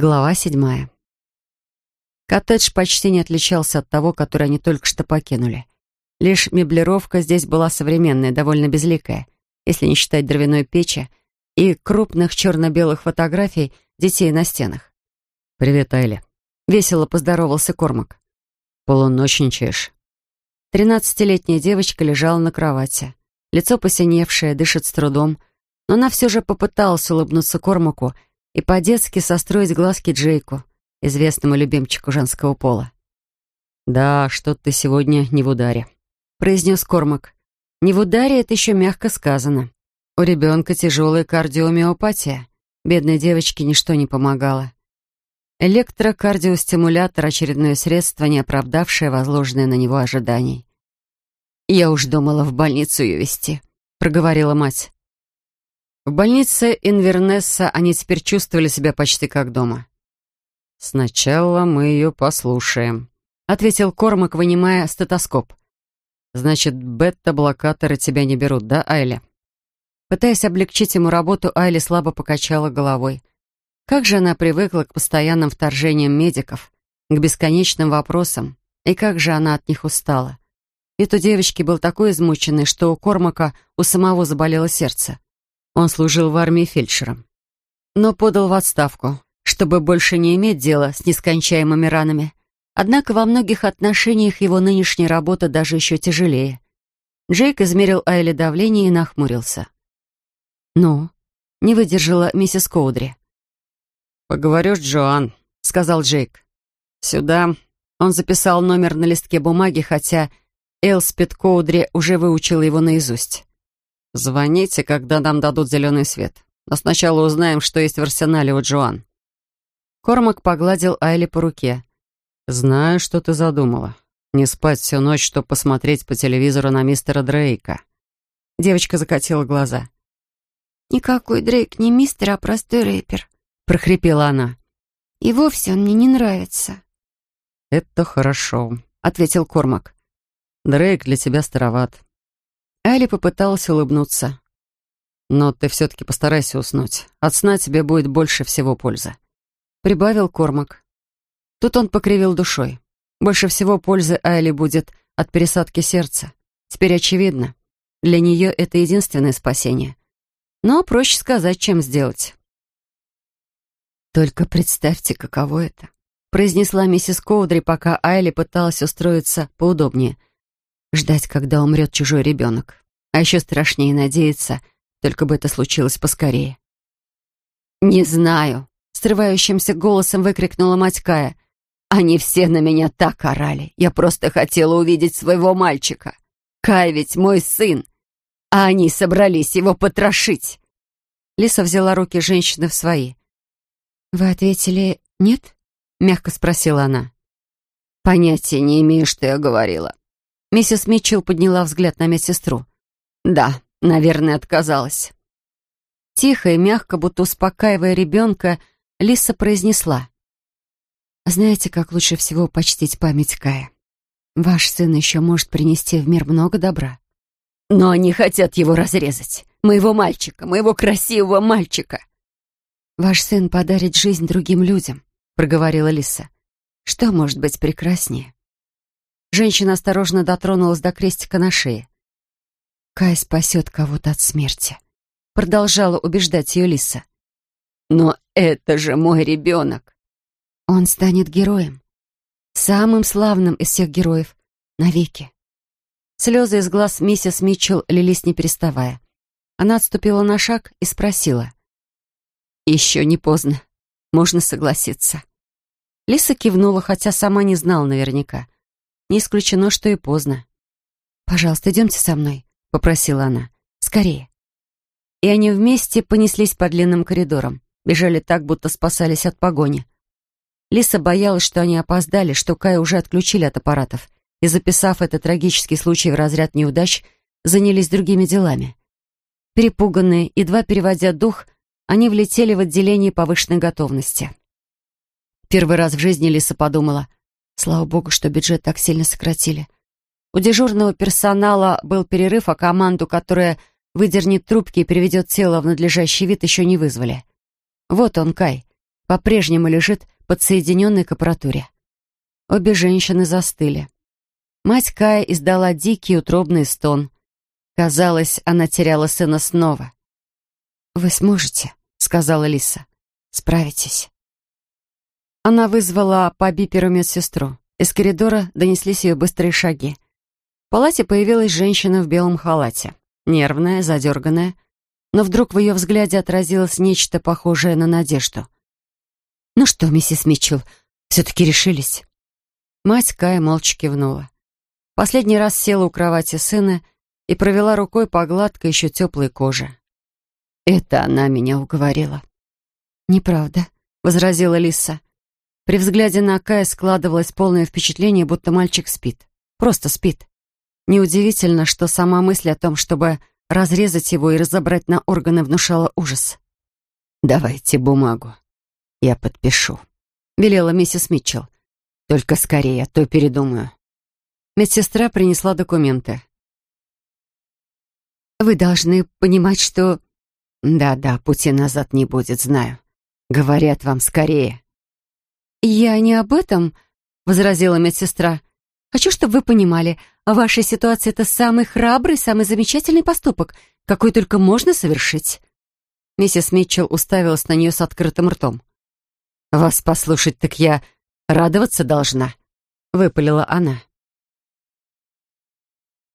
Глава седьмая. Коттедж почти не отличался от того, который они только что покинули. Лишь меблировка здесь была современная, довольно безликая, если не считать дровяной печи и крупных черно-белых фотографий детей на стенах. «Привет, Айли», — весело поздоровался Кормак. «Полуночничаешь». Тринадцатилетняя девочка лежала на кровати. Лицо посиневшее, дышит с трудом, но она все же попыталась улыбнуться Кормаку — и по-детски состроить глазки Джейку, известному любимчику женского пола. «Да, что-то ты сегодня не в ударе», — произнес Кормак. «Не в ударе» — это еще мягко сказано. У ребенка тяжелая кардиомиопатия. Бедной девочке ничто не помогало. Электрокардиостимулятор — очередное средство, не оправдавшее возложенное на него ожиданий. «Я уж думала в больницу ее везти», — проговорила мать. В больнице Инвернесса они теперь чувствовали себя почти как дома. «Сначала мы ее послушаем», — ответил Кормак, вынимая стетоскоп. «Значит, бета-блокаторы тебя не берут, да, Айли?» Пытаясь облегчить ему работу, Айли слабо покачала головой. Как же она привыкла к постоянным вторжениям медиков, к бесконечным вопросам, и как же она от них устала. Вид у девочки был такой измученный, что у Кормака у самого заболело сердце. Он служил в армии фельдшером. Но подал в отставку, чтобы больше не иметь дела с нескончаемыми ранами. Однако во многих отношениях его нынешняя работа даже еще тяжелее. Джейк измерил Айли давление и нахмурился. «Ну?» — не выдержала миссис Коудри. «Поговорю с Джоан», — сказал Джейк. «Сюда». Он записал номер на листке бумаги, хотя Элспет Коудри уже выучила его наизусть. «Звоните, когда нам дадут зеленый свет. Но сначала узнаем, что есть в арсенале у Джоан». Кормак погладил Айли по руке. «Знаю, что ты задумала. Не спать всю ночь, чтобы посмотреть по телевизору на мистера Дрейка». Девочка закатила глаза. «Никакой Дрейк не мистер, а простой рэпер», — прохрипела она. «И вовсе он мне не нравится». «Это хорошо», — ответил Кормак. «Дрейк для тебя староват. Али попыталась улыбнуться. «Но ты все-таки постарайся уснуть. От сна тебе будет больше всего пользы», — прибавил Кормак. Тут он покривил душой. Больше всего пользы Айли будет от пересадки сердца. Теперь очевидно. Для нее это единственное спасение. Но проще сказать, чем сделать. «Только представьте, каково это», — произнесла миссис Коудри, пока Айли пыталась устроиться поудобнее — ждать, когда умрет чужой ребенок. А еще страшнее надеяться, только бы это случилось поскорее. «Не знаю», — срывающимся голосом выкрикнула мать Кая. «Они все на меня так орали. Я просто хотела увидеть своего мальчика. Кай ведь мой сын. А они собрались его потрошить». Лиса взяла руки женщины в свои. «Вы ответили «нет»?» — мягко спросила она. «Понятия не имею, что я говорила. Миссис Митчелл подняла взгляд на медсестру. «Да, наверное, отказалась». Тихо и мягко, будто успокаивая ребенка, Лиса произнесла. «Знаете, как лучше всего почтить память Кая? Ваш сын еще может принести в мир много добра». «Но они хотят его разрезать. Моего мальчика, моего красивого мальчика». «Ваш сын подарит жизнь другим людям», — проговорила Лиса. «Что может быть прекраснее?» Женщина осторожно дотронулась до крестика на шее. «Кай спасет кого-то от смерти», — продолжала убеждать ее Лиса. «Но это же мой ребенок!» «Он станет героем. Самым славным из всех героев. Навеки». Слезы из глаз миссис Митчелл лились не переставая. Она отступила на шаг и спросила. «Еще не поздно. Можно согласиться». Лиса кивнула, хотя сама не знала наверняка. Не исключено, что и поздно. «Пожалуйста, идемте со мной», — попросила она. «Скорее». И они вместе понеслись по длинным коридорам. Бежали так, будто спасались от погони. Лиса боялась, что они опоздали, что Кая уже отключили от аппаратов, и, записав этот трагический случай в разряд неудач, занялись другими делами. Перепуганные, едва переводя дух, они влетели в отделение повышенной готовности. Первый раз в жизни Лиса подумала — Слава богу, что бюджет так сильно сократили. У дежурного персонала был перерыв, а команду, которая выдернет трубки и переведет тело в надлежащий вид, еще не вызвали. Вот он, Кай. по-прежнему лежит подсоединенной к аппаратуре. Обе женщины застыли. Мать Кая издала дикий утробный стон. Казалось, она теряла сына снова. «Вы сможете», — сказала Лиса. «Справитесь». Она вызвала по биперу медсестру. Из коридора донеслись ее быстрые шаги. В палате появилась женщина в белом халате. Нервная, задерганная. Но вдруг в ее взгляде отразилось нечто похожее на надежду. «Ну что, миссис Митчелл, все-таки решились?» Мать Кая молча кивнула. Последний раз села у кровати сына и провела рукой по гладкой еще теплой коже. «Это она меня уговорила». «Неправда», — возразила Лиса. При взгляде на Кая складывалось полное впечатление, будто мальчик спит. Просто спит. Неудивительно, что сама мысль о том, чтобы разрезать его и разобрать на органы, внушала ужас. «Давайте бумагу. Я подпишу», — велела миссис Митчелл. «Только скорее, а то передумаю». Медсестра принесла документы. «Вы должны понимать, что...» «Да-да, пути назад не будет, знаю. Говорят вам скорее». «Я не об этом», — возразила медсестра. «Хочу, чтобы вы понимали, ваша ситуация — это самый храбрый, самый замечательный поступок, какой только можно совершить». Миссис Митчелл уставилась на нее с открытым ртом. «Вас послушать, так я радоваться должна», — выпалила она.